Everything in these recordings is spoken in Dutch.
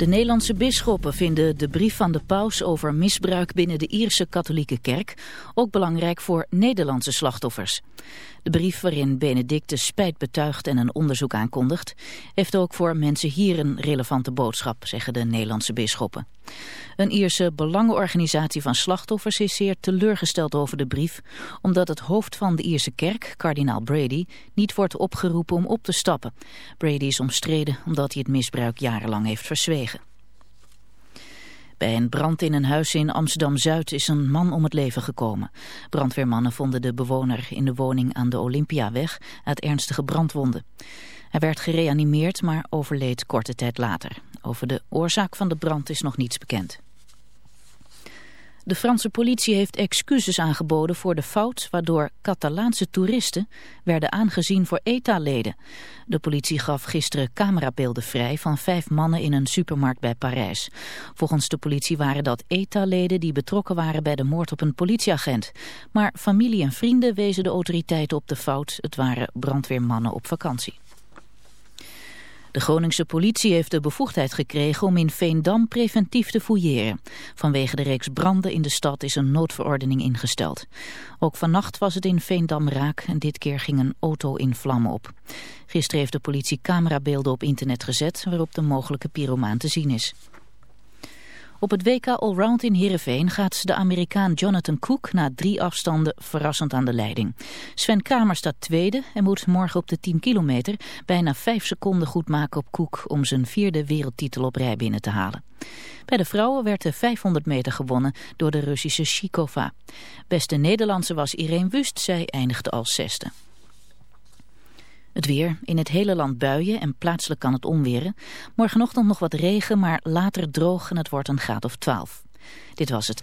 De Nederlandse bisschoppen vinden de brief van de paus over misbruik binnen de Ierse katholieke kerk ook belangrijk voor Nederlandse slachtoffers. De brief waarin Benedictus spijt betuigt en een onderzoek aankondigt, heeft ook voor mensen hier een relevante boodschap, zeggen de Nederlandse bisschoppen. Een Ierse belangenorganisatie van slachtoffers is zeer teleurgesteld over de brief, omdat het hoofd van de Ierse kerk, kardinaal Brady, niet wordt opgeroepen om op te stappen. Brady is omstreden omdat hij het misbruik jarenlang heeft verzwegen. Bij een brand in een huis in Amsterdam-Zuid is een man om het leven gekomen. Brandweermannen vonden de bewoner in de woning aan de Olympiaweg uit ernstige brandwonden. Hij werd gereanimeerd, maar overleed korte tijd later. Over de oorzaak van de brand is nog niets bekend. De Franse politie heeft excuses aangeboden voor de fout waardoor Catalaanse toeristen werden aangezien voor ETA-leden. De politie gaf gisteren camerabeelden vrij van vijf mannen in een supermarkt bij Parijs. Volgens de politie waren dat ETA-leden die betrokken waren bij de moord op een politieagent. Maar familie en vrienden wezen de autoriteiten op de fout. Het waren brandweermannen op vakantie. De Groningse politie heeft de bevoegdheid gekregen om in Veendam preventief te fouilleren. Vanwege de reeks branden in de stad is een noodverordening ingesteld. Ook vannacht was het in Veendam raak en dit keer ging een auto in vlammen op. Gisteren heeft de politie camerabeelden op internet gezet waarop de mogelijke pyromaan te zien is. Op het WK Allround in Heerenveen gaat de Amerikaan Jonathan Cook na drie afstanden verrassend aan de leiding. Sven Kramer staat tweede en moet morgen op de 10 kilometer bijna vijf seconden goed maken op Cook om zijn vierde wereldtitel op rij binnen te halen. Bij de vrouwen werd de 500 meter gewonnen door de Russische Shikova. Beste Nederlandse was Irene Wust, zij eindigde als zesde. Het weer. In het hele land buien en plaatselijk kan het onweren. Morgenochtend nog wat regen, maar later droog en het wordt een graad of 12. Dit was het.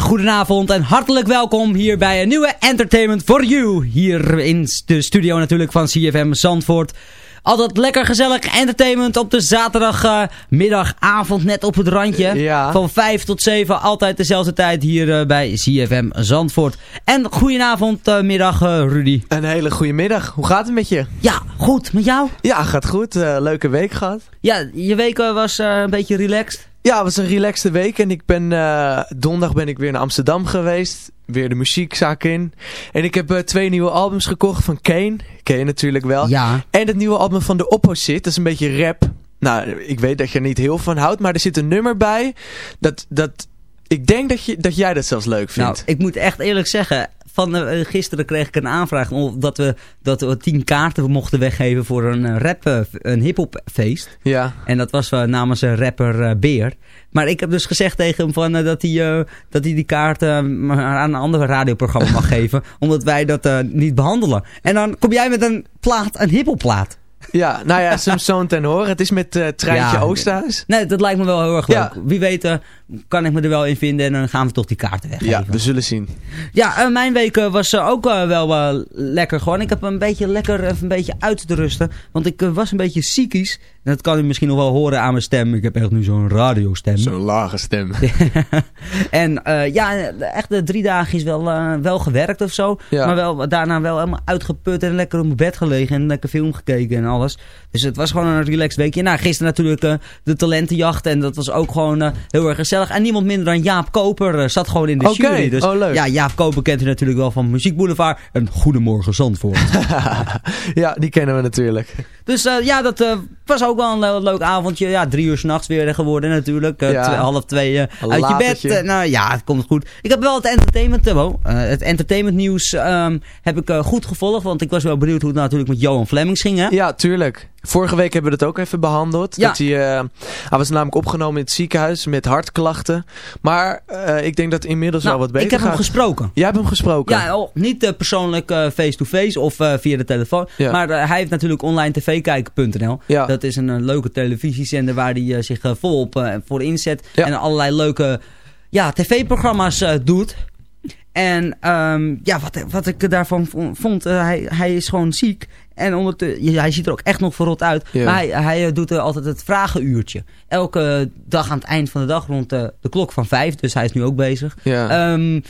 goedenavond en hartelijk welkom hier bij een nieuwe Entertainment for You. Hier in de studio natuurlijk van CFM Zandvoort. Altijd lekker gezellig entertainment op de zaterdagmiddagavond, eh, net op het randje. Eh, ja. Van 5 tot 7, altijd dezelfde tijd hier eh, bij CFM Zandvoort. En goedenavond, middag Rudy. Een hele goede middag. Hoe gaat het met je? Ja, goed. Met jou? Ja, gaat goed. leuke week gehad. Ja, je week was een beetje relaxed. Ja, het was een relaxte week en ik ben eh, donderdag ben ik weer naar Amsterdam geweest. Weer de muziekzaak in. En ik heb eh, twee nieuwe albums gekocht van Kane. Ken je natuurlijk wel. Ja. En het nieuwe album van The Opposite. Dat is een beetje rap. Nou, ik weet dat je er niet heel van houdt, maar er zit een nummer bij. Dat, dat, ik denk dat, je, dat jij dat zelfs leuk vindt. Nou, ik moet echt eerlijk zeggen, van eh, gisteren kreeg ik een aanvraag om- dat we, dat we tien kaarten mochten weggeven voor een eh, rap, eh, een hip-hop feest. Ja. En dat was namens een rapper Beer. Maar ik heb dus gezegd tegen hem van, dat, hij, dat hij die kaarten aan een ander radioprogramma mag geven. Omdat wij dat niet behandelen. En dan kom jij met een plaat, een hiphopplaat. Ja, nou ja, soms zo'n ten horen. Het is met eh Treintje Ja. Oosterhuis. Nee, dat lijkt me wel heel erg leuk. Ja. Wie weet eh, kan ik me er wel in vinden en dan gaan we toch die kaarten weggeven. Ja, we zullen zien. Ja, eh, mijn week was ook wel lekker gewoon. Ik heb een beetje lekker even een beetje uit te rusten. Want ik was een beetje ziekies. En dat kan u misschien nog wel horen aan mijn stem. Ik heb echt nu zo'n radiostem. Zo'n lage stem. en eh, ja, echt de drie dagen is wel, eh, wel gewerkt of zo. Ja. Maar wel, daarna wel helemaal uitgeput en lekker op mijn bed gelegen. En lekker film gekeken en alles. Dus het was gewoon een relaxed weekje. Nou, gisteren natuurlijk eh, de talentenjacht. En dat was ook gewoon eh, heel erg gezellig. En niemand minder dan Jaap Koper eh, zat gewoon in de Oké, jury. Dus oh, leuk. ja, Jaap Koper kent u natuurlijk wel van Muziek Boulevard. En Goedemorgen Zandvoort. ja, die kennen we natuurlijk. Dus ja, dat was ook wel een le- leuk avondje. Ja, drie uur s'nachts weer geworden natuurlijk. Ja. twee- half twee uit je bed. nou ja, het komt goed. Ik heb wel het entertainment, wow, het entertainment nieuws ehm, heb ik goed gevolgd. Want ik was wel benieuwd hoe het natuurlijk met Johan Flemings ging. Hè? Ja, tuurlijk. Vorige week hebben we dat ook even behandeld. Ja. Dat hij, eh, hij was namelijk opgenomen in het ziekenhuis met hartklachten. Maar eh, ik denk dat inmiddels Nou, wel wat beter ik heb gaat. hem gesproken. Jij hebt hem gesproken? Ja, oh, niet eh, persoonlijk face-to-face of via de telefoon. Ja. Maar hij heeft natuurlijk online tvkijken.nl. Ja. Dat is een, leuke televisiezender waar hij zich volop voor inzet. En allerlei leuke ja, tv-programma's doet. En ehm, ja, wat, wat ik daarvan vo- vond, hij, hij is gewoon ziek. En ondertussen, hij ziet er ook echt nog verrot uit. Ja. Maar hij, hij eh, doet er altijd het vragenuurtje. Elke dag aan het eind van de dag rond de, de klok van vijf. Dus hij is nu ook bezig. Ja. Ehm,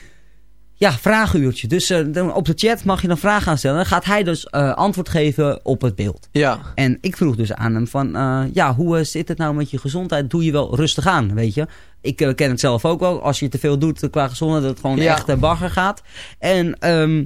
ja, vragenuurtje. Dus eh, op de chat mag je dan vragen aan stellen. Dan gaat hij dus eh, antwoord geven op het beeld. ja. En ik vroeg dus aan hem van, eh, ja, hoe eh, zit het nou met je gezondheid? Doe je wel rustig aan, weet je? Ik eh, ken het zelf ook wel. Als je te veel doet eh, qua gezondheid, dat het gewoon Ja. echt eh, bagger gaat. En ehm,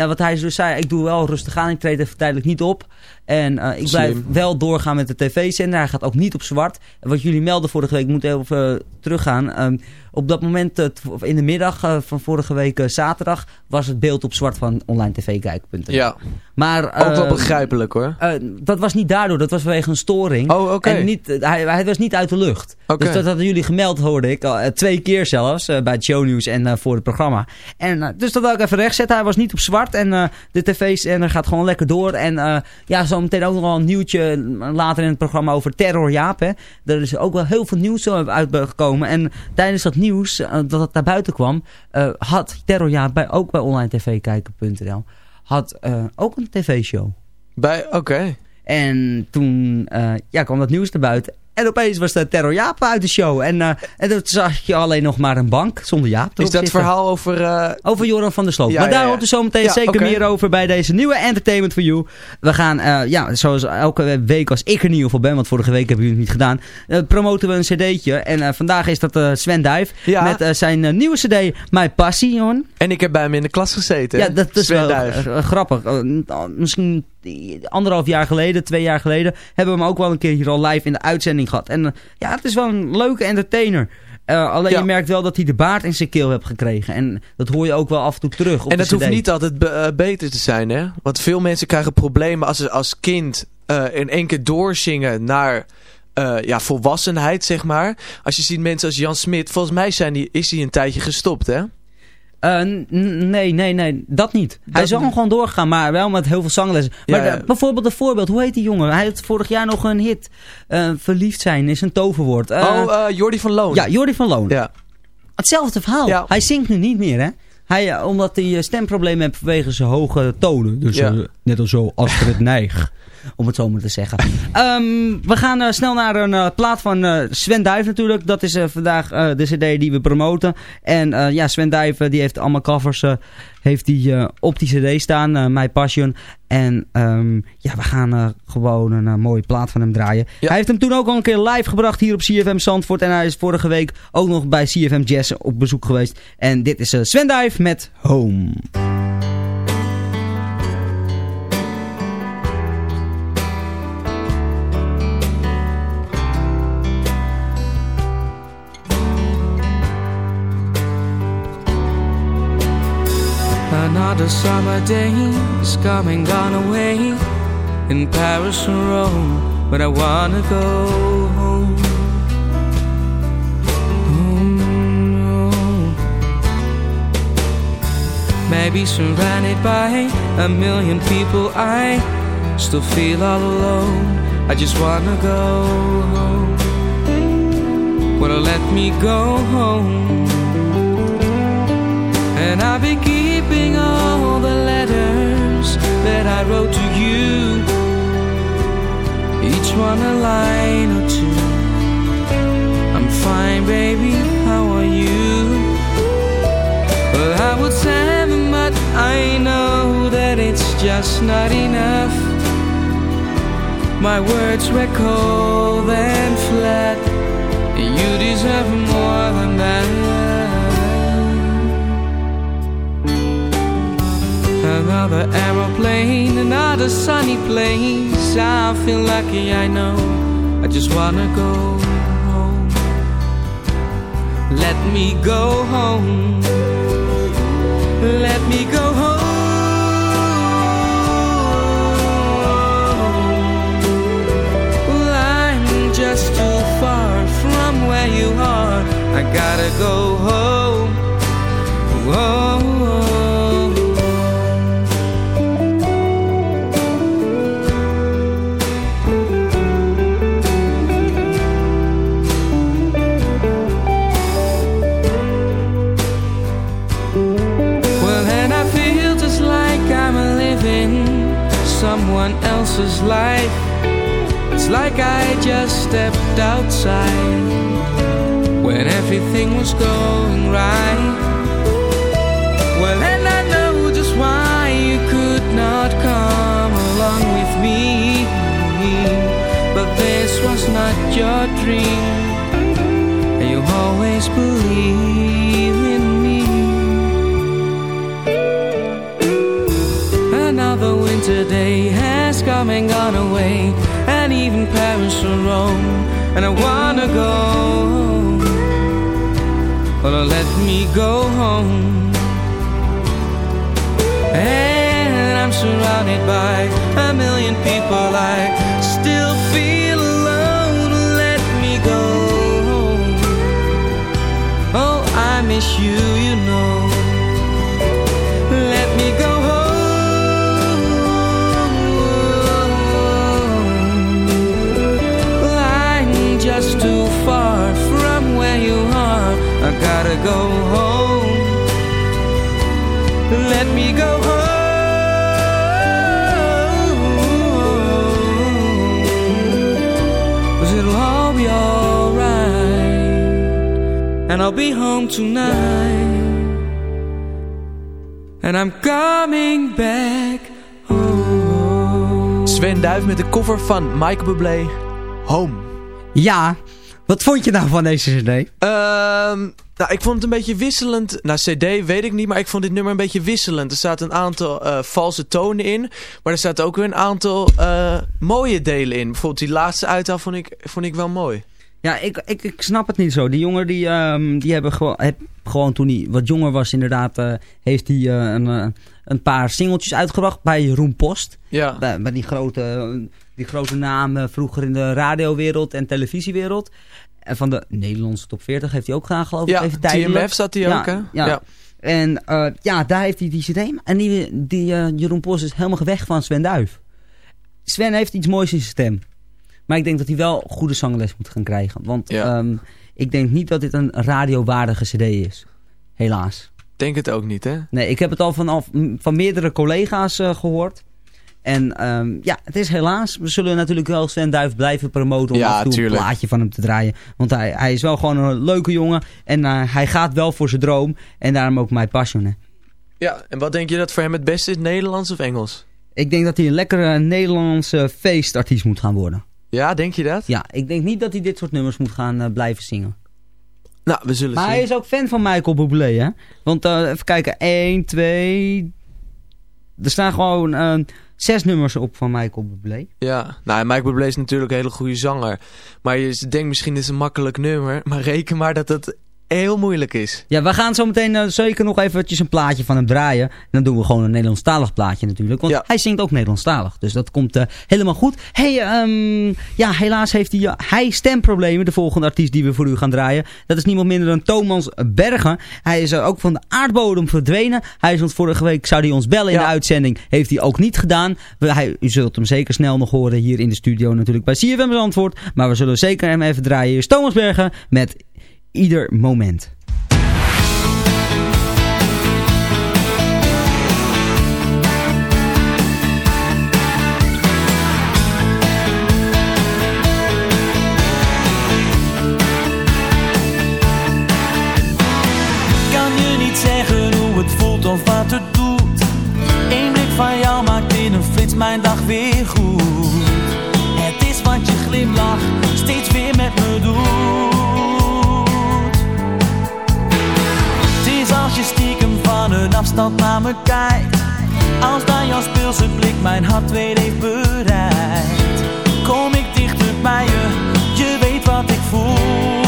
ja, wat hij dus zei, ik doe wel rustig aan. Ik treed even tijdelijk niet op. En eh, ik blijf Slim. wel doorgaan met de tv-zender. Hij gaat ook niet op zwart. Wat jullie melden vorige week, ik moet even eh, teruggaan. Ehm, op dat moment, eh, in de middag van vorige week zaterdag, was het beeld op zwart van online tvkijk.nl. ja. Maar, Ook wel ehm, begrijpelijk hoor. dat was niet daardoor, dat was vanwege een storing. Oh, oké. Niet, hij, hij was niet uit de lucht. Dus dat hadden jullie gemeld, hoorde ik. twee keer zelfs, bij het shownieuws en voor het programma. En, dus dat wil ik even rechtzetten. Hij was niet op zwart en de tv-zender gaat gewoon lekker door. En ja, zo meteen ook nog wel een nieuwtje eh, later in het programma over Terror Jaap. Hè. Er is ook wel heel veel nieuws zo uitgekomen. En tijdens dat nieuws, eh, dat het naar buiten kwam, eh, had Terror Jaap bij, ook bij onlinetvkijken.nl had eh, ook een tv-show. Bij, oké. En toen eh, ja, kwam dat nieuws naar buiten. En opeens was de Terror Jaap uit de show. En, eh en toen zag je alleen nog maar een bank zonder Jaap. Is dat zitten. verhaal over... eh, Over Joran van der Sloot. Ja, maar daar ja, ja. hoort er zo meteen Ja, zeker meer over bij deze nieuwe Entertainment for You. We gaan, eh, ja, zoals elke week als ik er in ieder geval ben, want vorige week hebben jullie het niet gedaan, promoten we een cd'tje. En vandaag is dat Sven Duif met zijn nieuwe cd, My Passie, Jon. en ik heb bij hem in de klas gezeten. Ja, dat is Sven wel Duif. grappig. Misschien anderhalf jaar geleden, twee jaar geleden, hebben we hem ook wel een keer hier al live in de uitzending gehad. En eh, ja, het is wel een leuke entertainer. Eh, alleen Ja. je merkt wel dat hij de baard in zijn keel heeft gekregen. En dat hoor je ook wel af en toe terug op En dat hoeft niet altijd be- eh, beter te zijn, hè? Want veel mensen krijgen problemen als ze als kind in één keer doorzingen naar ja, volwassenheid, zeg maar. Als je ziet mensen als Jan Smit, volgens mij zijn die, is hij een tijdje gestopt, hè? Eh, nee, nee, nee, dat niet. hij is wel gewoon doorgegaan, maar wel met heel veel zanglessen. Ja, Maar ja. bijvoorbeeld een voorbeeld, hoe heet die jongen? Hij had vorig jaar nog een hit. Eh, verliefd zijn is een toverwoord. Eh, oh, Jordi van Loon. ja, Jordi van Loon. ja. Hetzelfde verhaal. Ja. Hij zingt nu niet meer, hè? Hij, omdat hij stemproblemen heeft vanwege zijn hoge tonen. Dus Ja. Net als zo Astrid Neig. Om het zo maar te zeggen. Ehm, we gaan eh, snel naar een eh, plaat van eh, Sven Duif natuurlijk. Dat is vandaag de cd die we promoten. En ja, Sven Duif die heeft allemaal covers heeft die, op die cd staan. My Passion. En ehm, ja, we gaan gewoon een mooie plaat van hem draaien. Hij heeft hem toen ook al een keer live gebracht hier op CFM Zandvoort. En hij is vorige week ook nog bij CFM Jazz op bezoek geweest. En dit is Sven Duif met Home. Another summer days coming gone away in Paris and Rome, but I wanna go home. home. Maybe surrounded by a million people, I still feel all alone. I just wanna go home. Well, let me go home and I'll be keeping all the letters that I wrote to you. Each one a line or two. I'm fine baby, how are you? Well I would say but I know that it's just not enough. My words were cold and flat. You deserve more than that Another aeroplane, another sunny place. I feel lucky, I know. I just wanna go home. Let me go home. Let me go home. I'm just too far from where you are. I gotta go home. Else's life. It's like I just stepped outside when everything was going right. Well, and I know just why you could not come along with me. But this was not your dream, and you always believe in me. Another winter day come and gone away And even Paris or Rome And I wanna go. Well, let me go home. And I'm surrounded by a million people. I still feel alone. Let me go Oh, I miss you, you know go home. Let me go home. Cause it'll all be alright. And I'll be home tonight. And I'm coming back home. Sven Duif met de cover van Mike Bublé, Home. Ja, Wat vond je nou van deze cd? Ehm, nou, ik vond het een beetje wisselend. Nou, cd weet ik niet, maar ik vond dit nummer een beetje wisselend. Er zaten een aantal uh, valse tonen in. Maar er zaten ook weer een aantal uh, mooie delen in. Bijvoorbeeld die laatste uithaal vond ik, vond ik wel mooi. Ja, ik, ik, ik snap het niet zo. Die jongen die, um, die hebben gewoon, heb, gewoon toen hij wat jonger was inderdaad, uh, heeft hij een, een paar singeltjes uitgebracht bij Jeroen Post. Ja. Bij, bij die grote die grote namen vroeger in de radiowereld en televisiewereld. En van de Nederlandse top 40 heeft hij ook gedaan, geloof ik. Ja, even TMF zat hij ook, hè? Ja. ja. En uh, ja, daar heeft hij die cd. En die, die uh, Jeroen Post is helemaal weg van Sven Duif. Sven heeft iets moois in zijn stem. Maar ik denk dat hij wel goede zangles moet gaan krijgen. Want ja. um, ik denk niet dat dit een radiowaardige cd is. Helaas. Denk het ook niet, hè? Nee, ik heb het al van, van meerdere collega's uh, gehoord. En ehm, ja, het is helaas. We zullen natuurlijk wel Sven Duif blijven promoten om Ja, af en toe tuurlijk. een plaatje van hem te draaien. Want hij, hij is wel gewoon een leuke jongen. En eh, hij gaat wel voor zijn droom. En daarom ook mijn passion. Ja, en wat denk je dat voor hem het beste is, Nederlands of Engels? Ik denk dat hij een lekkere Nederlandse feestartiest moet gaan worden. Ja, denk je dat? Ja, ik denk niet dat hij dit soort nummers moet gaan eh, blijven zingen. Nou, we zullen Maar zien. hij is ook fan van Michael Bublé, hè? Want eh, even kijken, 1, 2... Er staan gewoon zes nummers op van Michael Bublé. Ja, nou, Mike Bublé is natuurlijk een hele goede zanger. Maar je denkt misschien is het een makkelijk nummer. Maar reken maar dat het heel moeilijk is. Ja, we gaan zo meteen eh, zeker nog eventjes een plaatje van hem draaien. En dan doen we gewoon een Nederlandstalig plaatje natuurlijk. Want Ja. hij zingt ook Nederlandstalig. Dus dat komt eh, helemaal goed. hey, ehm, ja, helaas heeft hij, eh, hij stemproblemen. De volgende artiest die we voor u gaan draaien. Dat is niemand minder dan Thomas Bergen. Hij is eh, ook van de aardbodem verdwenen. Hij is ons vorige week, zou hij ons bellen in de uitzending. Heeft hij ook niet gedaan. We, hij, u zult hem zeker snel nog horen hier in de studio natuurlijk bij CFM antwoord. Maar we zullen zeker hem even draaien. Hier is Thomas Bergen met Ieder Moment. kan je niet zeggen hoe het voelt of wat het doet. Eén blik van jou maakt in een flits mijn dag weer goed. Stiekem van een afstand naar me kijkt. Als bij jouw speelse blik mijn hart weer heeft bereikt. Kom ik dichter bij je, je weet wat ik voel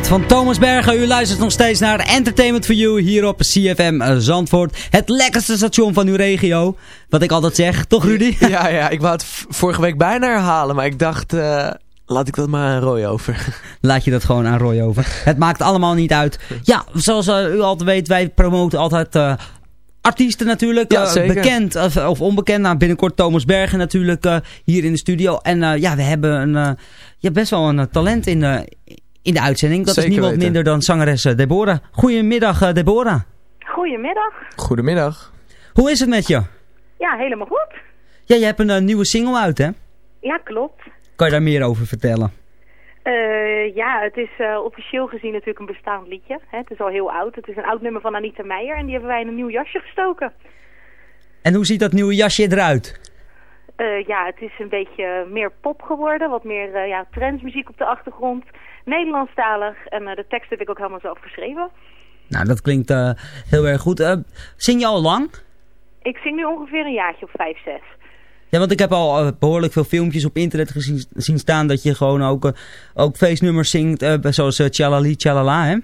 Van Thomas Bergen. U luistert nog steeds naar Entertainment for You hier op CFM eh, Zandvoort. Het lekkerste station van uw regio. Wat ik altijd zeg, toch Rudy? Ja, ja, ik wou het vorige week bijna herhalen, maar ik dacht, eh, laat ik dat maar aan Roy over. Laat je dat gewoon aan Roy over. Het maakt allemaal niet uit. Ja, zoals eh, u altijd weet, wij promoten altijd artiesten natuurlijk. Ja, bekend of, of onbekend. Nou, binnenkort Thomas Bergen natuurlijk hier in de studio. En ja, we hebben een, ja, best wel een talent in, in de uitzending. Dat Zeker is niemand weten. minder dan zangeres eh, Deborah. Goedemiddag eh, Deborah. Goedemiddag. Goedemiddag. Hoe is het met je? Ja, helemaal goed. Ja, je hebt een eh, nieuwe single uit hè? Ja, klopt. Kan je daar meer over vertellen? Eh, ja, het is eh, officieel gezien natuurlijk een bestaand liedje. Hè? Het is al heel oud. Het is een oud nummer van Anita Meijer en die hebben wij in een nieuw jasje gestoken. En hoe ziet dat nieuwe jasje eruit? Eh, ja, het is een beetje meer pop geworden. Wat meer eh, ja, trendsmuziek op de achtergrond. Nederlandstalig. En eh, de tekst heb ik ook helemaal zelf geschreven. Nou, dat klinkt eh, heel erg goed. Eh, zing je al lang? Ik zing nu ongeveer een jaartje of vijf, zes. Ja, want ik heb al eh, behoorlijk veel filmpjes op internet gezien zien staan dat je gewoon ook, ook feestnummers zingt, zoals uh, Tjalali Tjalala, hè?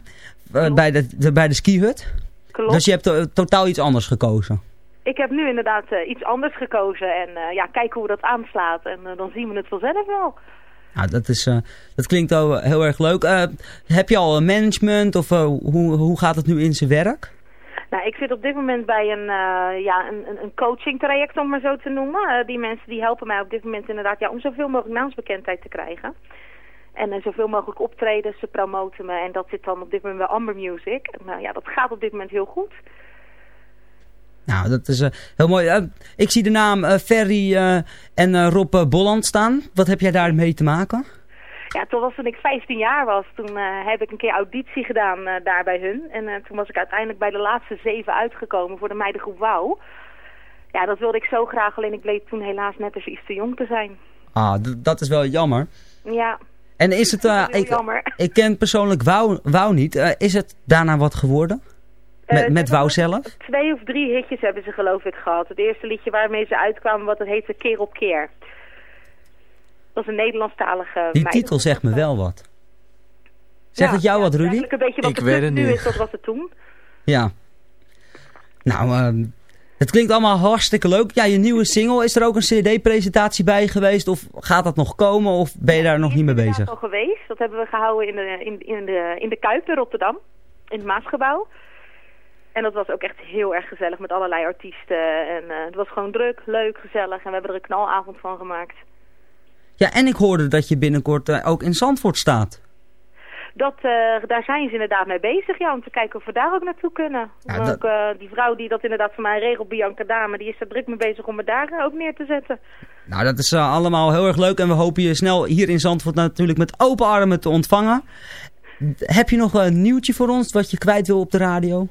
Bij, de, de, bij de skihut. Klopt. Dus je hebt to- totaal iets anders gekozen. Ik heb nu inderdaad iets anders gekozen en ja, kijken hoe dat aanslaat. En dan zien we het vanzelf wel. Nou, dat, is, eh, dat klinkt al heel erg leuk. Eh, heb je al een management of eh, hoe, hoe gaat het nu in zijn werk? Nou, ik zit op dit moment bij een, ja, een, een- coaching traject, om maar zo te noemen. Die mensen die helpen mij op dit moment inderdaad ja, om zoveel mogelijk naamsbekendheid te krijgen. En zoveel mogelijk optreden, ze promoten me. En dat zit dan op dit moment bij Amber Music. Nou ja, dat gaat op dit moment heel goed. Nou, dat is eh, heel mooi. Eh, ik zie de naam eh, Ferry en Rob Bolland staan. Wat heb jij daarmee te maken? Ja, toen was toen ik 15 jaar was, toen heb ik een keer auditie gedaan daar bij hun. En toen was ik uiteindelijk bij de laatste zeven uitgekomen voor de meidengroep Wauw. Ja, dat wilde ik zo graag, alleen ik bleek toen helaas net even iets te jong te zijn. Ah, dat is wel jammer. Ja, En is het... is ik, jammer. ik ken persoonlijk Wouw, Wouw niet. Is het daarna wat geworden? Met, Eh, met Wouw hebben zelf? Twee of drie hitjes hebben ze geloof ik gehad. Het eerste liedje waarmee ze uitkwamen, wat het heette Keer op Keer. Dat is een Nederlandstalige Die titel zegt me wel wat. Zegt Ja, het jou ja, wat, Rudy? Eigenlijk een beetje wat Ik de weet het nu is, dat was het toen. Ja. Nou, ehm, het klinkt allemaal hartstikke leuk. Ja, je nieuwe single, is er ook een cd-presentatie bij geweest? Of gaat dat nog komen? Of ben je daar nog niet mee Dat is bezig? al geweest. Dat hebben we gehouden in de, in, in de, in de Kuip in Rotterdam. In het Maasgebouw. En dat was ook echt heel erg gezellig met allerlei artiesten. En eh, het was gewoon druk, leuk, gezellig. En we hebben er een knalavond van gemaakt. Ja, en ik hoorde dat je binnenkort eh, ook in Zandvoort staat. Dat, eh, daar zijn ze inderdaad mee bezig, ja, om te kijken of we daar ook naartoe kunnen. Ja, Ook, dat- die vrouw die dat inderdaad voor mij regelt, Bianca Dame, die is er druk mee bezig om me daar ook neer te zetten. Nou, dat is allemaal heel erg leuk. En we hopen je snel hier in Zandvoort natuurlijk met open armen te ontvangen. Heb je nog een nieuwtje voor ons wat je kwijt wil op de radio?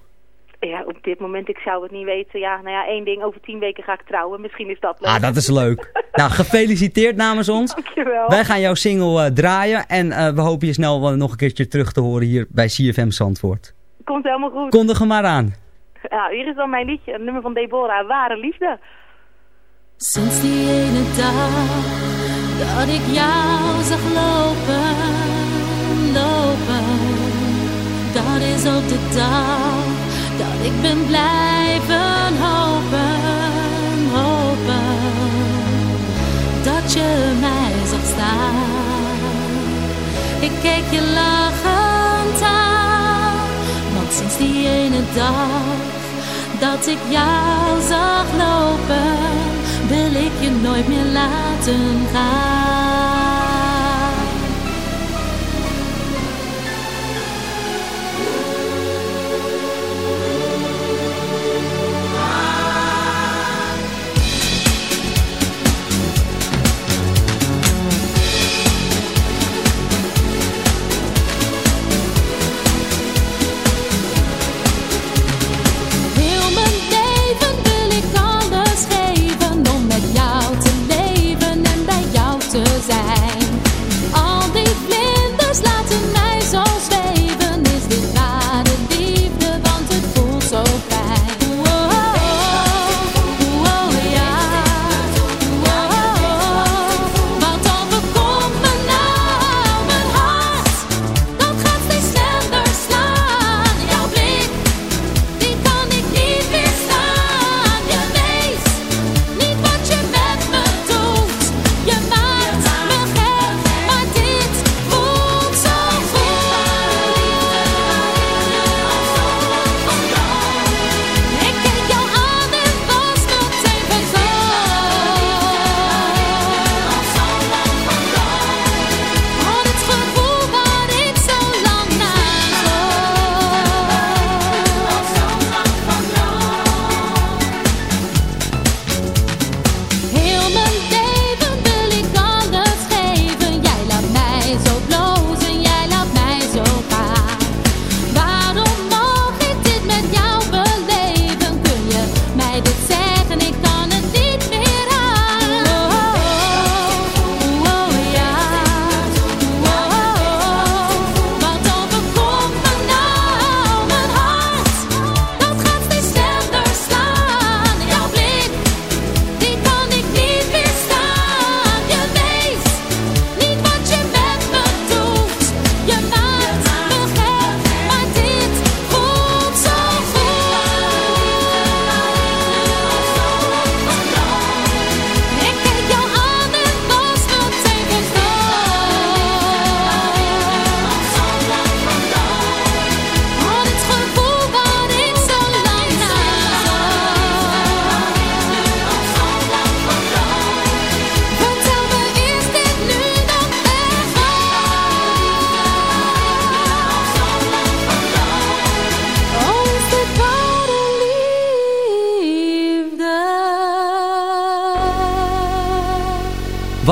Ja, op dit moment, ik zou het niet weten. Ja, nou ja, één ding, over tien weken ga ik trouwen. Misschien is dat leuk. Ah, dat is leuk. nou, gefeliciteerd namens ons. Dankjewel. Wij gaan jouw single eh, draaien. En eh, we hopen je snel wel nog een keertje terug te horen hier bij CFM Zandvoort. Komt helemaal goed. Kondig hem maar aan. Ja, hier is dan mijn liedje, een nummer van Deborah, Ware Liefde. Sinds die ene dag dat ik jou zag lopen, lopen. Dat is ook de dag dat ik ben blijven hopen, hopen. Dat je mij zag staan. Ik keek je lachend aan, want sinds die ene dag dat ik jou zag lopen, wil ik je nooit meer laten gaan.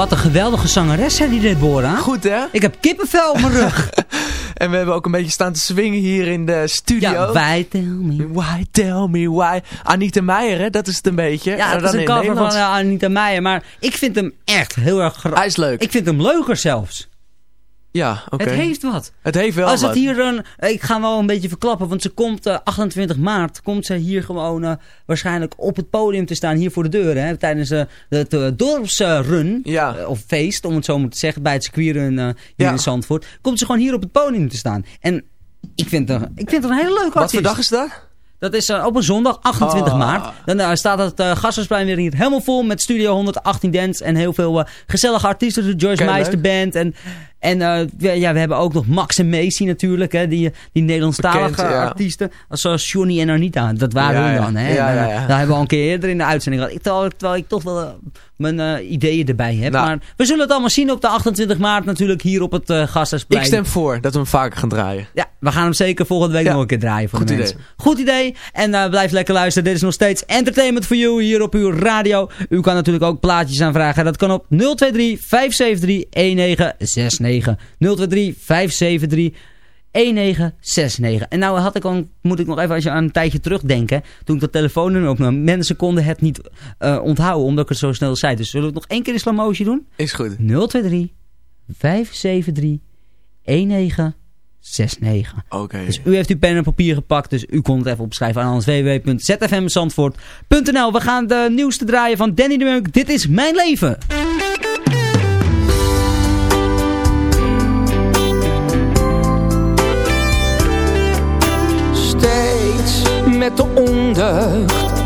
Wat een geweldige zangeres hè, die Deborah. Goed hè? Ik heb kippenvel op mijn rug. En we hebben ook een beetje staan te swingen hier in de studio. ja, why tell me. Why, tell me why. Anita Meijer, hè? Dat is het een beetje. Ja, dat is een cover van Nederlands. uh, Anita Meijer. Maar ik vind hem echt heel erg grappig. Hij is leuk. Ik vind hem leuker zelfs. Ja, oké. Het heeft wat. Het heeft wel Als het wat. hier een... Ik ga wel een beetje verklappen. Want ze komt eh, 28 maart. Komt ze hier gewoon eh, waarschijnlijk op het podium te staan. Hier voor de deur. Hè, tijdens eh, het eh, dorpsrun. Ja. eh, of feest. Om het zo maar te zeggen. Bij het circuitrun eh hier Ja. in Zandvoort. Komt ze gewoon hier op het podium te staan. En ik vind het, ik vind het een hele leuke Wat artiest. voor dag is dat? Dat is eh, op een zondag, 28 Ah. maart. Dan eh, staat het uh, weer hier helemaal vol met Studio 118 Dance. En heel veel eh, gezellige artiesten. De Joyce Meister. Band. En, en eh, we- ja, we hebben ook nog Max en Macy natuurlijk. Hè, die, die Nederlandstalige Bekend, artiesten. Zoals Johnny en Anita. Dat waren ja. dan. Hè. Eh. Daar hebben we al een keer eerder in de uitzending gehad. Ik, terwijl, terwijl ik toch wel eh, mijn ideeën erbij heb. Nou. Maar we zullen het allemaal zien op de 28 maart natuurlijk hier op het uh, Gasthuisplein. Ik stem voor dat we hem vaker gaan draaien. Ja, we gaan hem zeker volgende week Ja. nog een keer draaien voor Goed de idee. mensen. Goed idee. En blijf lekker luisteren. Dit is nog steeds Entertainment for You hier op uw radio. U kan natuurlijk ook plaatjes aanvragen. Dat kan op 023 573 1969. 023 573 1969. En nou had ik al, moet ik nog even als je aan een tijdje terugdenken. Toen ik dat telefoonnummer opnam. Mensen konden het niet eh, onthouden omdat ik het zo snel zei. Dus zullen we het nog één keer in slow motion doen? Is goed. 023 573 1969. Oké. Dus u heeft uw pen en papier gepakt, dus u kon het even opschrijven aan ons www.zfmzandvoort.nl. We gaan de nieuwste draaien van Danny de Munk. Dit is mijn leven.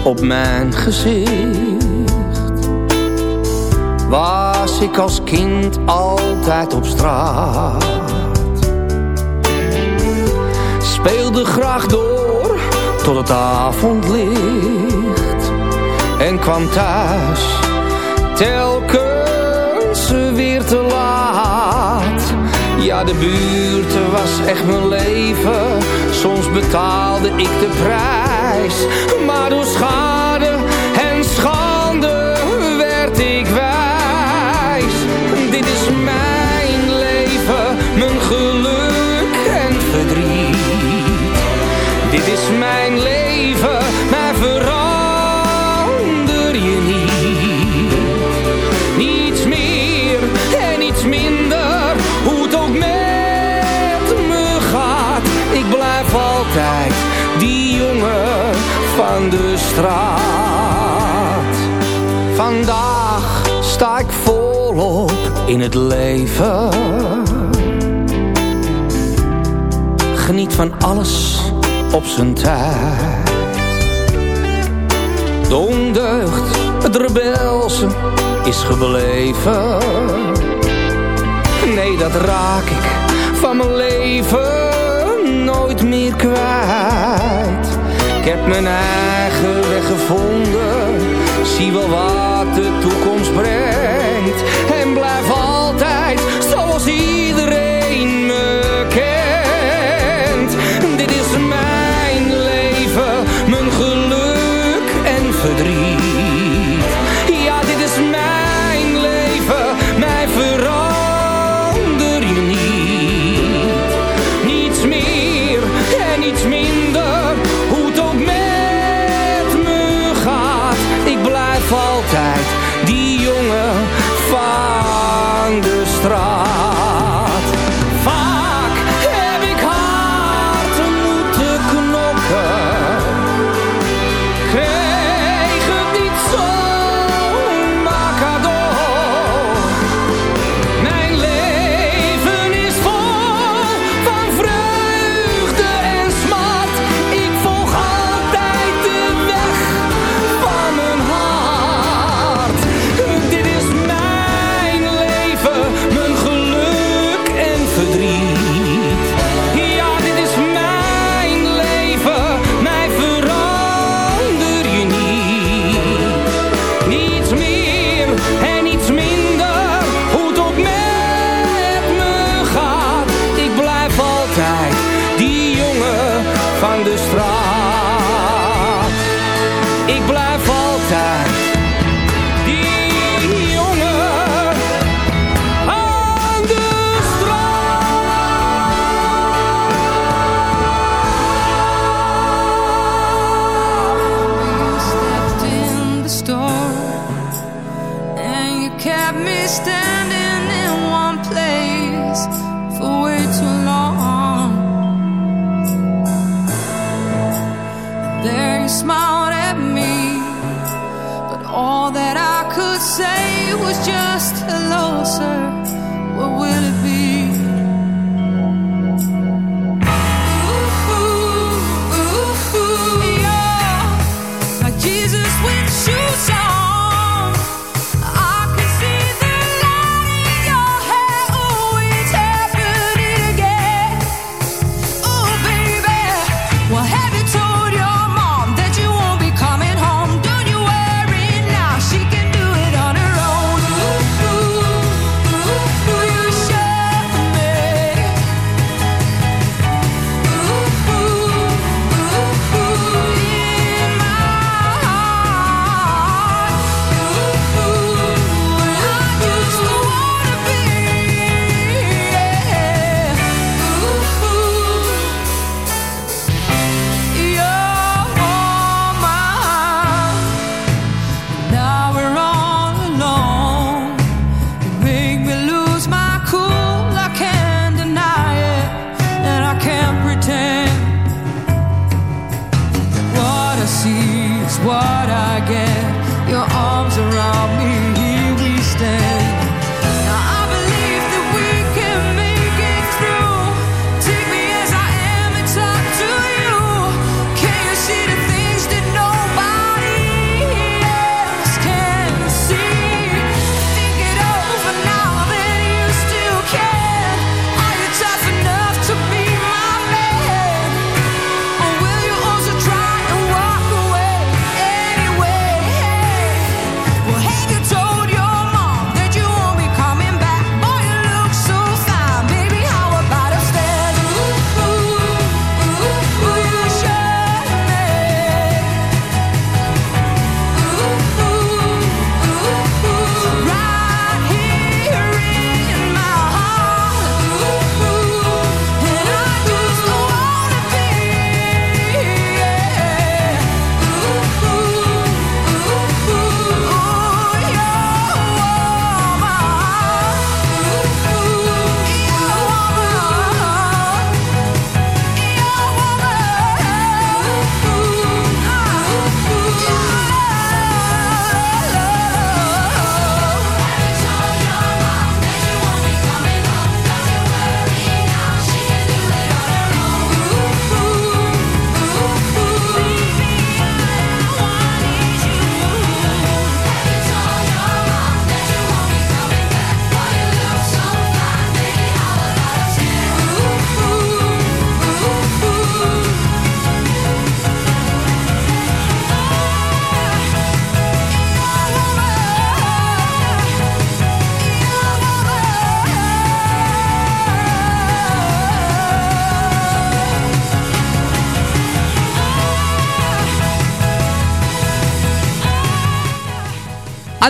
Op mijn gezicht. Was ik als kind altijd op straat. Speelde graag door tot het avondlicht. En kwam thuis telkens weer te laat Ja, de buurt was echt mijn leven. Soms betaalde ik de prijs. Maar door schade en schande werd ik wijs. Dit is mijn leven, mijn geluk en verdriet. Dit is mijn leven, van de straat. Vandaag sta ik volop in het leven. Geniet van alles op zijn tijd. De ondeugd, het rebelse is gebleven. Nee, dat raak ik van mijn leven nooit meer kwijt heb mijn eigen weg gevonden. Zie wel wat de toekomst brengt. En blijf altijd zoals iedereen me kent. Dit is mijn leven, mijn geluk en verdriet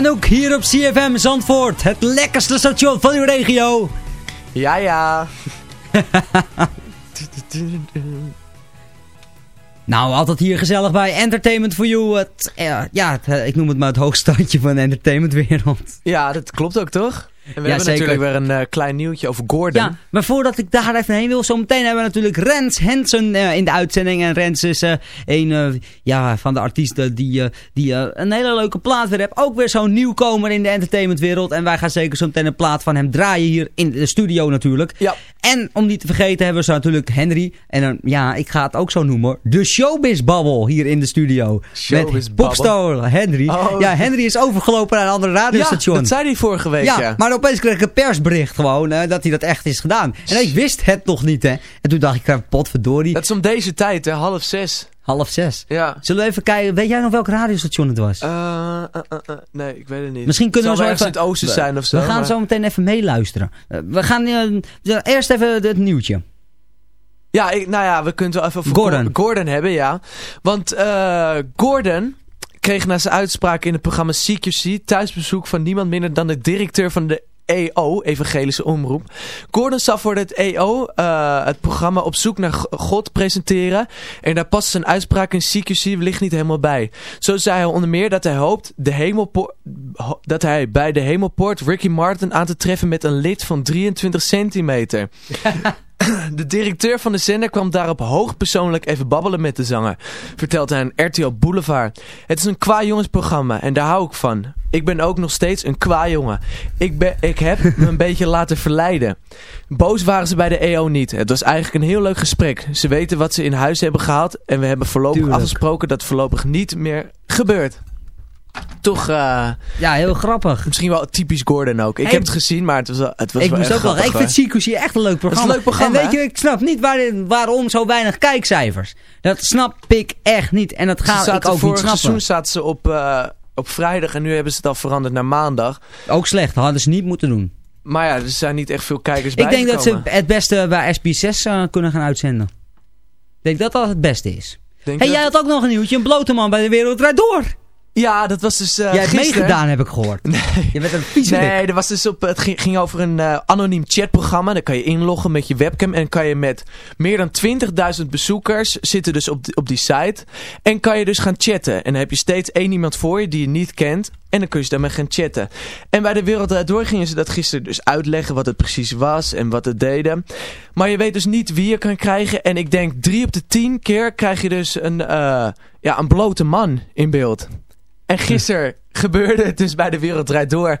Anouk hier op CFM Zandvoort. Het lekkerste station van uw regio. Ja, ja. Nou, altijd hier gezellig bij Entertainment for You. Het, eh, ja, het, eh, ik noem het maar het hoogstandje van de entertainmentwereld. Ja, dat klopt ook toch? En we Ja, hebben zeker. natuurlijk weer een eh, klein nieuwtje over Gordon. Ja, maar voordat ik daar even heen wil, zometeen hebben we natuurlijk Rens Hensen eh, in de uitzending. En Rens is eh, een ja, van de artiesten die, die een hele leuke plaat weer heeft. Ook weer zo'n nieuwkomer in de entertainmentwereld. En wij gaan zeker zo meteen een plaat van hem draaien hier in de studio natuurlijk. Ja. En om niet te vergeten hebben we zo natuurlijk Henry. En dan, ja, ik ga het ook zo noemen. De Showbiz Babbel hier in de studio. Showbiz Met popstar Henry. Oh. Ja, Henry is overgelopen naar een andere Ja, radiostation. dat zei hij vorige week, ja. Ja, maar opeens kreeg ik een persbericht gewoon dat hij dat echt is gedaan. En ik wist het nog niet, hè. En toen dacht ik, eh, potverdorie, Dat is om deze tijd, hè, half zes. half zes. Ja. Zullen we even kijken, weet jij nog welk radiostation het was? Eh, eh, nee, ik weet het niet. Misschien kunnen we zo even... in het oosten zijn of zo. We gaan maar- zo meteen even meeluisteren. We gaan eerst even het nieuwtje. Ja, ik, nou ja, we kunnen wel even Gordon. Gordon, hebben, ja. Want Gordon kreeg na zijn uitspraak in het programma CQC thuisbezoek van niemand minder dan de directeur van de EO, Evangelische Omroep. Gordon voor het EO eh, het programma Op zoek naar God presenteren. En daar past zijn uitspraak in CQC wellicht niet helemaal bij. Zo zei hij onder meer dat hij hoopt de dat hij bij de hemelpoort Ricky Martin aan te treffen met een lid van 23 centimeter. De directeur van de zender kwam daarop hoogpersoonlijk even babbelen met de zanger. Vertelt hij aan RTL Boulevard. Het is een qua jongensprogramma en daar hou ik van. Ik ben ook nog steeds een qua jongen. Ik, ben, ik heb me een beetje laten verleiden. Boos waren ze bij de EO niet. Het was eigenlijk een heel leuk gesprek. Ze weten wat ze in huis hebben gehaald. En we hebben voorlopig Tuurlijk. afgesproken dat voorlopig niet meer gebeurt. Toch, eh, Ja, heel grappig. misschien wel typisch Gordon ook. Ik Hey, heb het gezien, maar het was, wel- het was ik wel moest ook wel. Ik vind Sycosie echt een leuk programma. een leuk programma, En weet je, ik snap niet waar- waarom zo weinig kijkcijfers. Dat snap ik echt niet. En dat ga ik ook niet vorig snappen. seizoen zaten ze op, eh, op vrijdag en nu hebben ze het al veranderd naar maandag. Ook slecht, hadden ze niet moeten doen. Maar ja, er zijn niet echt veel kijkers Ik denk dat ze het beste bij SB6 eh, kunnen gaan uitzenden. Ik denk dat dat het beste is. Denk hey, dat- jij had ook nog een nieuwtje. Een blote man bij de Wereld Draait Door. Ja, dat was dus eh jij hebt meegedaan, heb ik gehoord. Nee. Je bent een vieze Nee, er was dus op, het ging, ging over een eh, anoniem chatprogramma. Daar kan je inloggen met je webcam. En kan je met meer dan 20.000 bezoekers zitten dus op die, op die site. En kan je dus gaan chatten. En dan heb je steeds één iemand voor je die je niet kent. En dan kun je daarmee gaan chatten. En bij de Wereld Door gingen ze dat gisteren dus uitleggen wat het precies was en wat het deden. Maar je weet dus niet wie je kan krijgen. En ik denk drie op de tien keer krijg je dus een, eh, ja, een blote man in beeld. En gisteren gebeurde het dus bij de Wereld Draait Door.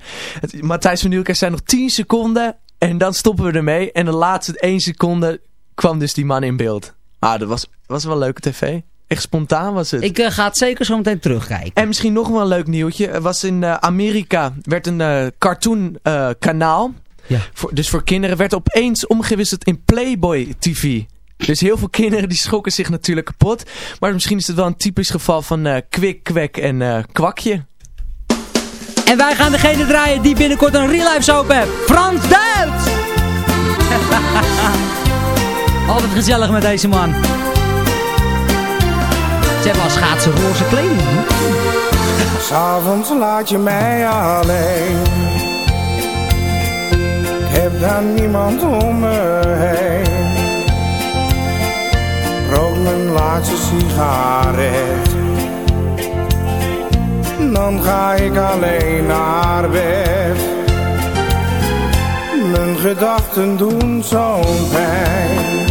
Matthijs van Nieuwkerk zei nog 10 seconden en dan stoppen we ermee. En de laatste 1 seconde kwam dus die man in beeld. Ah, dat was, was wel leuke tv. Echt spontaan was het. Ik eh, ga het zeker zo meteen terugkijken. En misschien nog wel een leuk nieuwtje. Er was in eh, Amerika werd een eh, cartoon kanaal. Ja. Voor, dus voor kinderen werd opeens omgewisseld in Playboy TV. Dus heel veel kinderen die schrokken zich natuurlijk kapot. Maar misschien is het wel een typisch geval van eh kwik, kwek en eh, kwakje. En wij gaan degene draaien die binnenkort een real life soap heeft. Frans Duits! Altijd gezellig met deze man. Ze hebben al schaatsen roze kleding. S'avonds laat je mij alleen. Ik heb dan niemand om me heen. Rook mijn laatste sigaret. Dan ga ik alleen naar bed. Mijn gedachten doen zo'n pijn.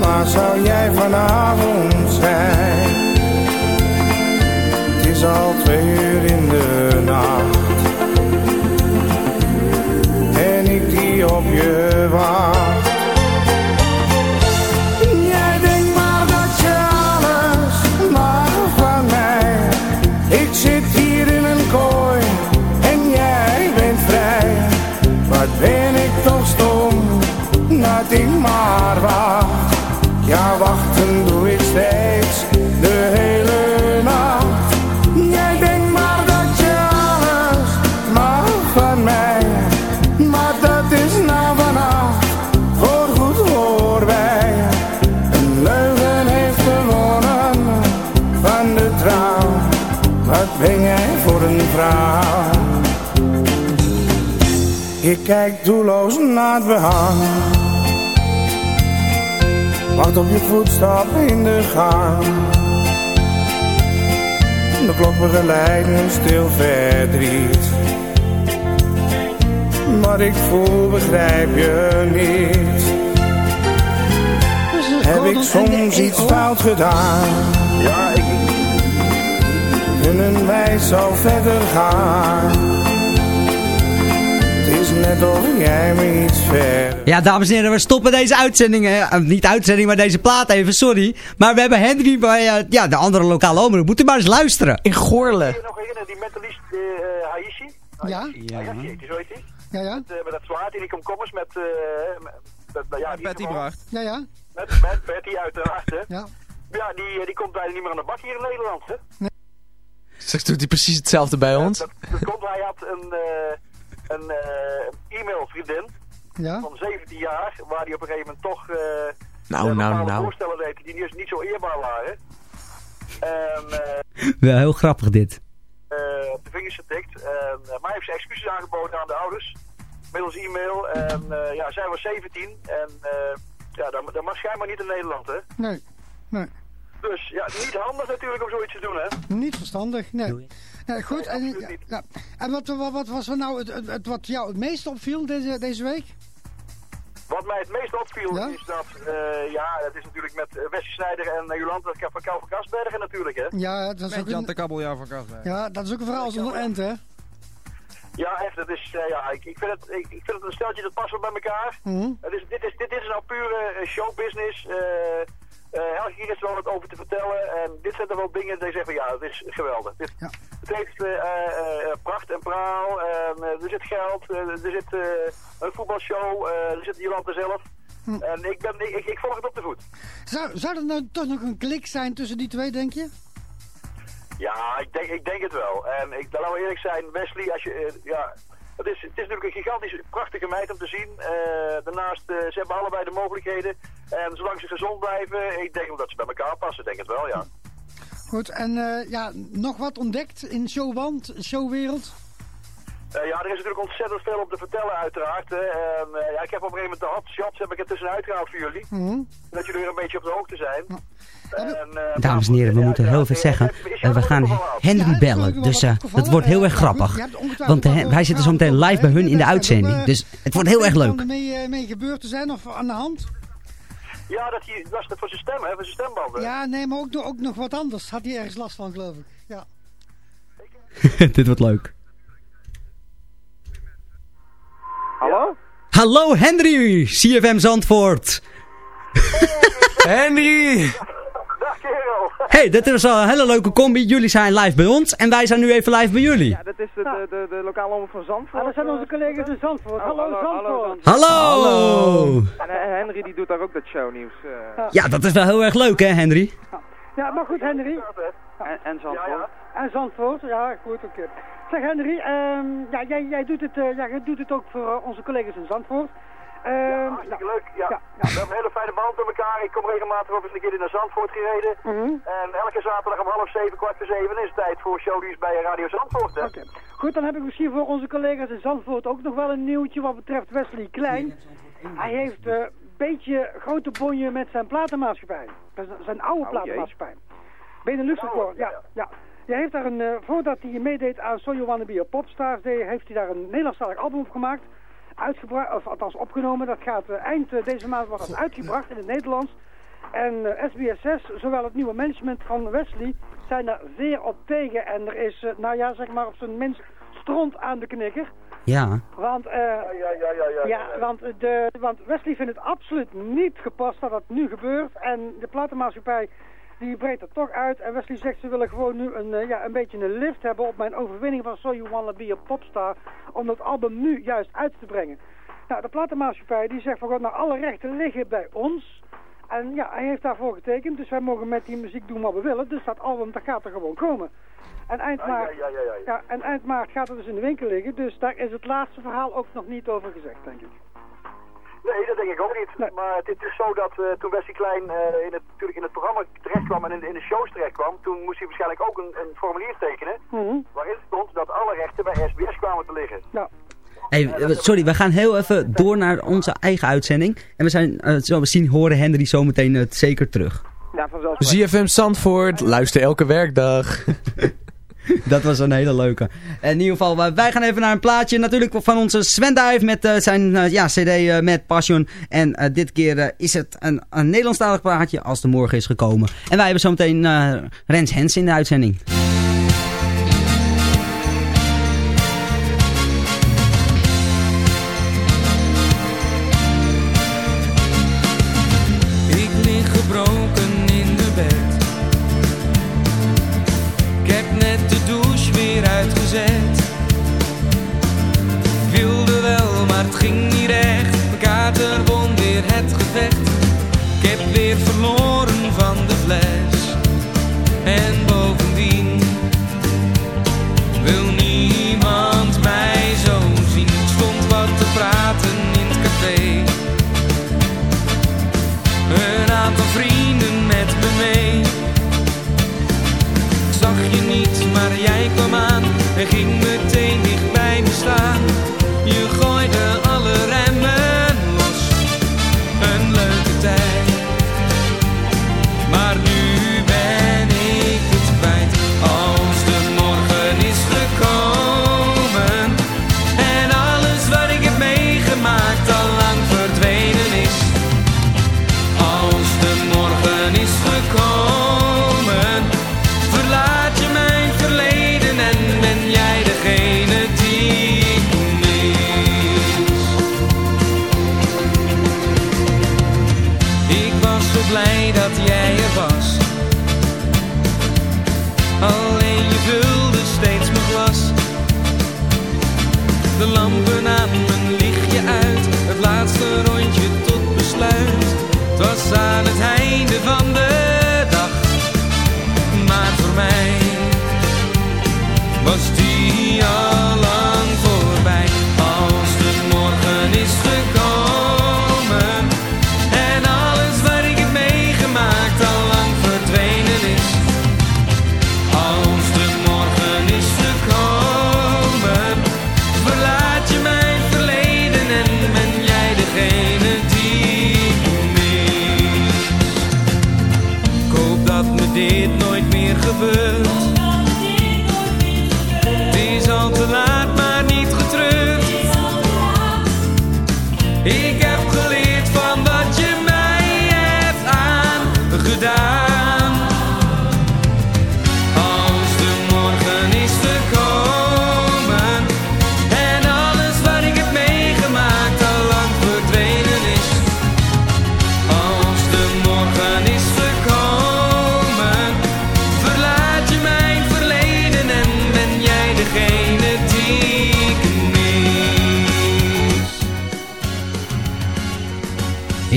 Waar zou jij vanavond zijn? Het is al twee uur in de nacht. En ik die op je wacht. Ja, wachten doe ik steeds de hele nacht. Jij denkt maar dat je alles mag van mij. Maar dat is nou vanaf voorgoed voorbij. Een leugen heeft gewonnen van de trouw. Wat ben jij voor een vrouw? Ik kijk doelloos naar het behang. Wacht op je voetstap in de gang. De klok begeleidt een stil verdriet. Wat ik voel begrijp je niet. Heb ik soms iets fout gedaan? Ja, ik... Kunnen wij zo verder gaan? Het is net of jij me iets verder... Ja, dames en heren, we stoppen deze uitzending. hè. Eh, niet uitzending, maar deze plaat even, sorry. Maar we hebben Henry bij eh, ja, de andere lokale omroep. Moet u maar eens luisteren. In Goorle. nog herinneren, die mentalist uh, Haishi? Ja? Heet die? Ja, ja. Met, uh, met dat zwaard in die komkommers met... Uh, met, met ja, Betty Bracht. Ja, ja. Met, met Betty uiteraard, hè? Ja. Ja, die, die komt bijna niet meer aan de bak hier in Nederland, hè? Nee. Straks doet hij precies hetzelfde bij ons. Dat, dat komt, hij had een, uh, een uh, e-mailvriendin ja? van 17 jaar, waar hij op een gegeven moment toch uh, nou, nou, nou. voorstellen deed die niet, niet zo eerbaar waren. En, Wel heel grappig dit. op de vingers getikt. En, maar hij heeft zijn excuses aangeboden aan de ouders. Middels e-mail. En ja, zij was 17. En ja, dat, dat mag schijnbaar niet in Nederland, hè? Nee, nee. Dus ja, niet handig natuurlijk om zoiets te doen, hè? Niet verstandig, nee. nee goed, nee, en, ja, ja. en wat, wat, wat, was er nou het, het, het, wat jou het meest opviel deze, deze week? Wat mij het meest opviel is dat, eh, ja, het is natuurlijk met uh, Wesley Snijder en uh, Jolanda van Kou van Kasbergen natuurlijk, hè? Ja, dat is met ook Jan een... de Kabeljauw van Kasbergen. Ja, dat is ook een verhaal zonder end, hè? Ja, echt. Het is, uh, ja, ik, ik, vind het, ik, ik, vind het een steltje dat past wel bij elkaar. Mm -hmm. het is, dit, is, dit is nou pure showbusiness. Uh, elke keer is er wel wat over te vertellen. En dit zijn er wel dingen die zeggen, ja, het is geweldig. Dit, ja. Het heeft pracht en praal. er zit geld. er zit een voetbalshow. er zit Jolanda zelf. Hm. En ik, ben, ik, ik, volg het op de voet. Zou, zou er nou toch nog een klik zijn tussen die twee, denk je? Ja, ik denk, ik denk het wel. En ik, laat we eerlijk zijn, Wesley, als je, uh, ja, het is, het is natuurlijk een gigantisch prachtige meid om te zien. Uh, daarnaast, uh, ze hebben allebei de mogelijkheden. En zolang ze gezond blijven, ik denk dat ze bij elkaar passen, denk het wel, ja. Goed, en ja, nog wat ontdekt in showwand, showwereld? Uh, ja, er is natuurlijk ontzettend veel op te vertellen uiteraard. Hè. En, uh, ja, ik heb op een gegeven moment de hot shots heb ik er tussenuit gehaald voor jullie. Mm -hmm. Dat jullie er een beetje op de hoogte zijn. Dames en heren, we moeten heel veel zeggen. Uh, we gaan Henry bellen, dus uh, dat wordt heel erg grappig. Want wij zitten zo meteen live bij hun in de uitzending. Dus het wordt heel erg leuk. er mee, mee gebeurd te zijn of aan de hand? Ja, dat hij was het voor zijn stem, hè, voor zijn stembanden. Ja, nee, maar ook, ook nog wat anders. Had hij ergens last van, geloof ik. Ja. Dit wordt leuk. Hallo? Hallo Henry, CFM Zandvoort. Henry! Hey, dit is al een hele leuke combi. Jullie zijn live bij ons en wij zijn nu even live bij jullie. Ja, dat is de, de, de, de lokale omroep van Zandvoort. Ah, dat zijn onze collega's in Zandvoort. Hallo, hallo Zandvoort. Hallo! hallo. En uh, Henry die doet daar ook dat shownieuws. Uh. Ja, dat is wel heel erg leuk hè Henry? Ja, maar goed Henry. En, en Zandvoort. Ja, ja. En Zandvoort, ja goed, oké. Okay. Zeg Henry, um, ja, jij, jij, doet het, uh, ja, jij doet het ook voor uh, onze collega's in Zandvoort. Ja, hartstikke ja. leuk. Ja. Ja, ja. We hebben een hele fijne band met elkaar. Ik kom regelmatig ook eens een keer naar Zandvoort gereden. Mm -hmm. En elke zaterdag om half zeven, kwart voor zeven is het tijd voor showdies bij Radio Zandvoort. Oké. Okay. Goed, dan heb ik misschien voor onze collega's in Zandvoort ook nog wel een nieuwtje wat betreft Wesley Klein. Hij heeft een uh, beetje grote bonje met zijn platenmaatschappij. Zijn oude oh, platenmaatschappij. Benelux oh, ja, ja. ja. Hij heeft daar een, uh, voordat hij meedeed aan So You Wanna Be a heeft hij daar een Nederlandstalig album op gemaakt. Uitgebracht, of althans opgenomen. Dat gaat uh, eind uh, deze maand wordt dat uitgebracht in het Nederlands. En SBSS, zowel het nieuwe management van Wesley, zijn daar zeer op tegen. En er is, nou ja, zeg maar op zijn minst stront aan de knikker. Ja. Want, uh, ja, ja, ja, ja, ja, want, de, want Wesley vindt het absoluut niet gepast dat dat nu gebeurt. En de platenmaatschappij die breekt er toch uit. En Wesley zegt ze willen gewoon nu een, uh, ja, een beetje een lift hebben op mijn overwinning van So You Wanna Be a Popstar. Om dat album nu juist uit te brengen. Nou, de platenmaatschappij die zegt van nou alle rechten liggen bij ons. En ja, hij heeft daarvoor getekend. Dus wij mogen met die muziek doen wat we willen. Dus dat album dat gaat er gewoon komen. En eind, maart, ja, en eind maart gaat het dus in de winkel liggen. Dus daar is het laatste verhaal ook nog niet over gezegd, denk ik. Nee, dat denk ik ook niet. Nee. Maar het is zo dat uh, toen Wesley Klein uh, in het, natuurlijk in het programma terecht kwam en in, in de shows terecht kwam, toen moest hij waarschijnlijk ook een, een formulier tekenen. Mm -hmm. Waarin stond dat alle rechten bij SBS kwamen te liggen. Ja. Hey, sorry, we gaan heel even door naar onze eigen uitzending. En we zijn, uh, zo we zien, horen Henry zometeen uh, zeker terug. Ja, vanzelfsprekend. ZFM Zandvoort, luister elke werkdag. Dat was een hele leuke. In ieder geval, wij gaan even naar een plaatje. Natuurlijk van onze Sven Duif met uh, zijn uh, ja, cd met Passion. En dit keer is het een, een Nederlandstalig plaatje als de morgen is gekomen. En wij hebben zometeen Rens Hens in de uitzending.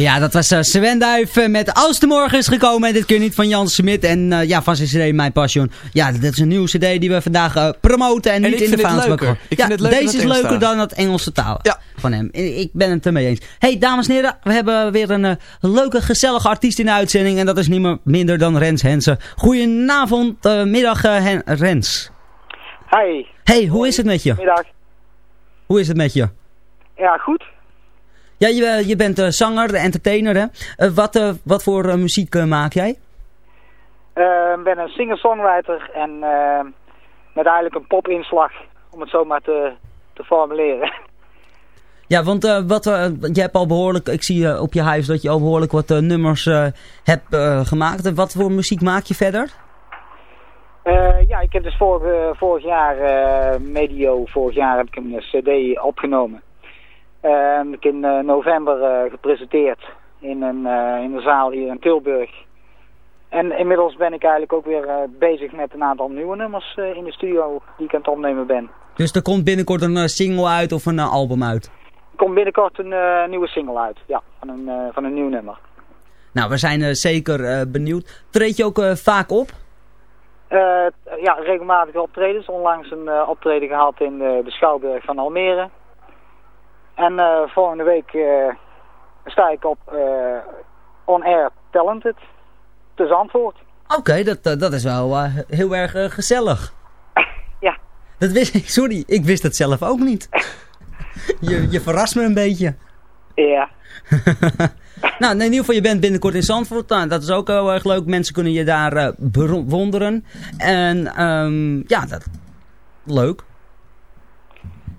Ja, dat was uh, Sven Duif eh, met Als de Morgen is gekomen. En dit keer niet van Jan Smit. En eh, ja, van zijn cd Mijn Passion. Ja, dat is een nieuwe cd die we vandaag eh, promoten. En, En niet ik in de. Ik ja, vind het leuker deze is leuker dan het Engelse taal van hem. Ik ben het ermee eens. hey, dames en heren. We hebben weer een leuke, gezellige artiest in de uitzending. En dat is niet meer, minder dan Rens Hensen. Goedenavond, eh, middag eh, Hen- Rens. Hi. Hey, hoe is het met je? Middag. Hoe is het met je? Ja, goed. Ja, je, je bent eh, zanger, entertainer hè. Eh, wat, eh, wat voor eh, muziek eh, maak jij? Eh, Ik ben een singer-songwriter en eh, met eigenlijk een pop-inslag, om het zo maar te, te formuleren. Ja, want eh, wat, eh, je hebt al behoorlijk, ik zie eh, op je huis dat je al behoorlijk wat eh, nummers eh, hebt eh, gemaakt. En wat voor muziek maak je verder? Eh, ja, ik heb dus vorig, eh, vorig jaar, eh, medio vorig jaar, heb ik een cd opgenomen. Eh, heb ik in eh, november eh, gepresenteerd in een, eh, in een zaal hier in Tilburg. En inmiddels ben ik eigenlijk ook weer bezig met een aantal nieuwe nummers in de studio die ik aan het opnemen ben. Dus er komt binnenkort een single uit of een album uit. Er komt binnenkort een nieuwe single uit, ja, van een, van een nieuw nummer. Nou, we zijn zeker benieuwd. Treed je ook vaak op? Ja, regelmatige optredens. Onlangs een optreden gehad in de Schouwburg van Almere. En eh, volgende week eh, sta ik op eh, On Air Talented te Zandvoort. Oké, dat, dat is wel heel erg gezellig. Ja. Dat wist ik, sorry, ik wist het zelf ook niet. je, je verrast me een beetje. Ja. nou, in ieder geval, je bent binnenkort in Zandvoort. Nou, dat is ook heel erg leuk. Mensen kunnen je daar eh, bewonderen. En ehm, ja, dat, leuk.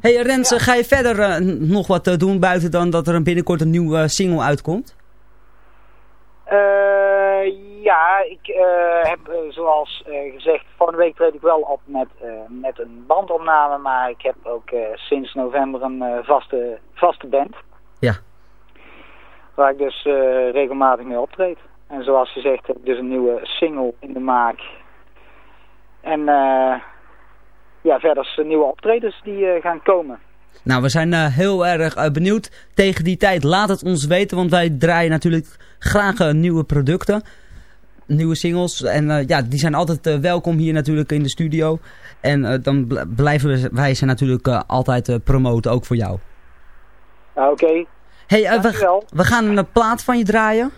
Hey, Rens, ga je verder eh, nog wat eh, doen buiten dan dat er binnenkort een nieuwe single uitkomt? Eh, ja, ik eh, heb eh, zoals eh, gezegd, volgende week treed ik wel op met, eh, met een bandopname. Maar ik heb ook eh, sinds november een eh, vaste, vaste band. Ja. Waar ik dus eh, regelmatig mee optreed. En zoals gezegd heb ik dus een nieuwe single in de maak. En eh, ja, verder is nieuwe optredens die eh, gaan komen. Nou, we zijn eh, heel erg eh, benieuwd. Tegen die tijd laat het ons weten, want wij draaien natuurlijk graag nieuwe producten. Nieuwe singles. En ja, die zijn altijd welkom hier natuurlijk in de studio. En dan bl- blijven wij ze natuurlijk altijd promoten, ook voor jou. Ja, Oké. Hey, we, we gaan een plaat van je draaien.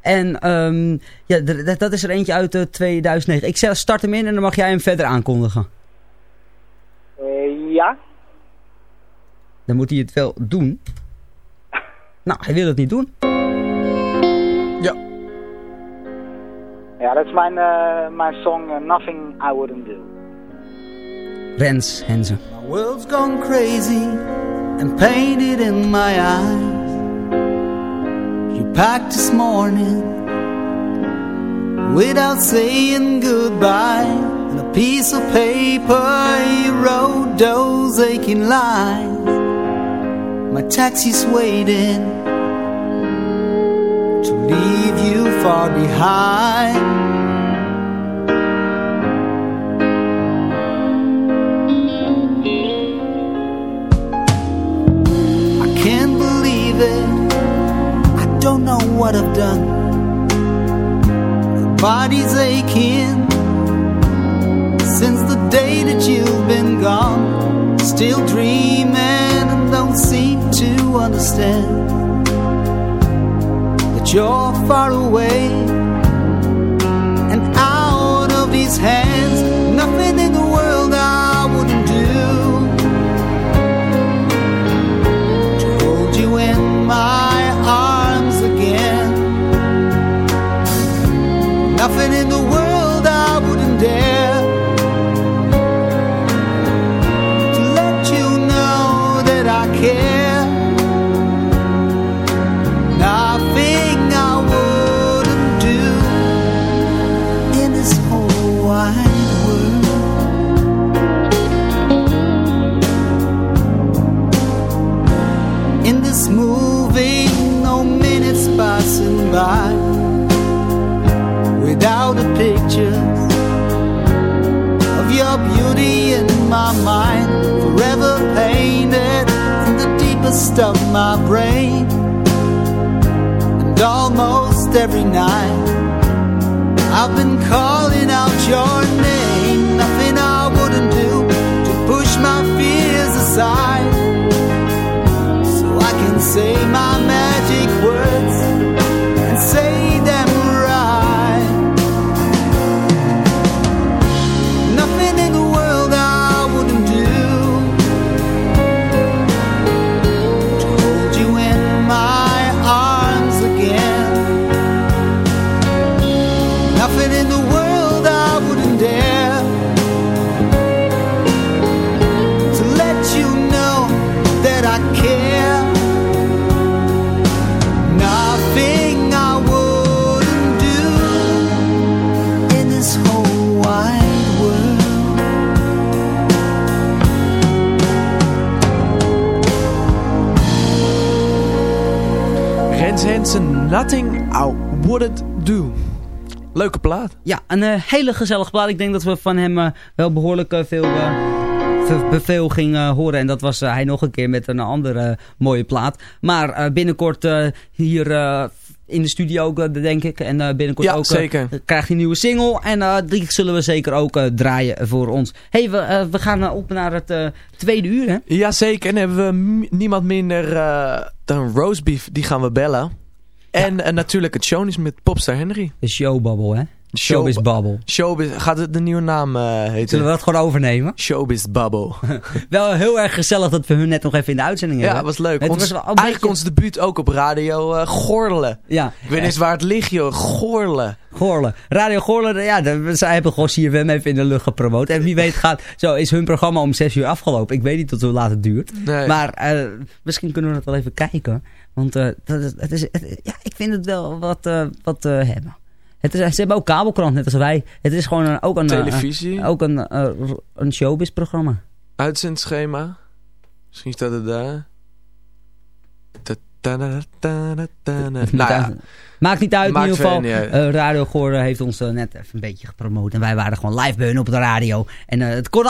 En ehm, ja, dat is er eentje uit eh, 2009. Ik start hem in en dan mag jij hem verder aankondigen. Eh, ja. Dan moet hij het wel doen. Nou, hij wil het niet doen. Ja, dat is mijn, eh, mijn song eh, Nothing I Wouldn't Do. Rens Hensen. My world's gone crazy and painted in my eyes. You packed this morning without saying goodbye. And a piece of paper you wrote those aching lines. My taxi's waiting to leave you far behind. I can't believe it. I don't know what I've done. My body's aching that you've been gone. Still dreaming and don't seem to understand that you're far away of my brain. And almost every night, I've been calling out your name. Nothing I Wouldn't Do. Leuke plaat. Ja, een eh, hele gezellige plaat. Ik denk dat we van hem eh, wel behoorlijk eh, veel beveelging uh, horen. En dat was hij nog een keer met een andere mooie plaat. Maar binnenkort hier in de studio ook, denk ik. En binnenkort Ja, ook zeker. krijgt hij een nieuwe single. En die zullen we zeker ook draaien voor ons. hey, we, we gaan op naar het tweede uur, hè? Jazeker, en hebben we niemand minder dan Roastbeef, die gaan we bellen. En uh, natuurlijk het shownieuws met Popstar Henry. De showbubble, hè? Showbiz Bubble. Showbiz, gaat het de nieuwe naam uh, heten? Zullen we dat gewoon overnemen? Showbiz Bubble. wel heel erg gezellig dat we hun net nog even in de uitzending hebben. Ja, was leuk. Ons, was wel eigenlijk beetje... ons debuut ook op radio uh. Ja. Ik weet niet eens waar het ligt, joh. Gorle. Gorle. Radio Gorle, ja, de, zij hebben gewoon CFM even in de lucht gepromoot. En wie weet gaat, zo is hun programma om 6 uur afgelopen. Ik weet niet tot hoe laat het duurt. Nee. Maar uh, misschien kunnen we dat wel even kijken. Want uh, dat, het is, het, ja, ik vind het wel wat, uh, wat hebben. Het is, ze hebben ook kabelkrant, net als wij. Het is gewoon een, ook een... Televisie. Ook een, een showbiz-programma. Uitzendschema. Misschien staat het daar. Nou ja. Maakt niet uit, Maakt in ieder geval. Uh, radio Goor heeft ons net even een beetje gepromoot. En wij waren gewoon live bij hun op de radio. En het kon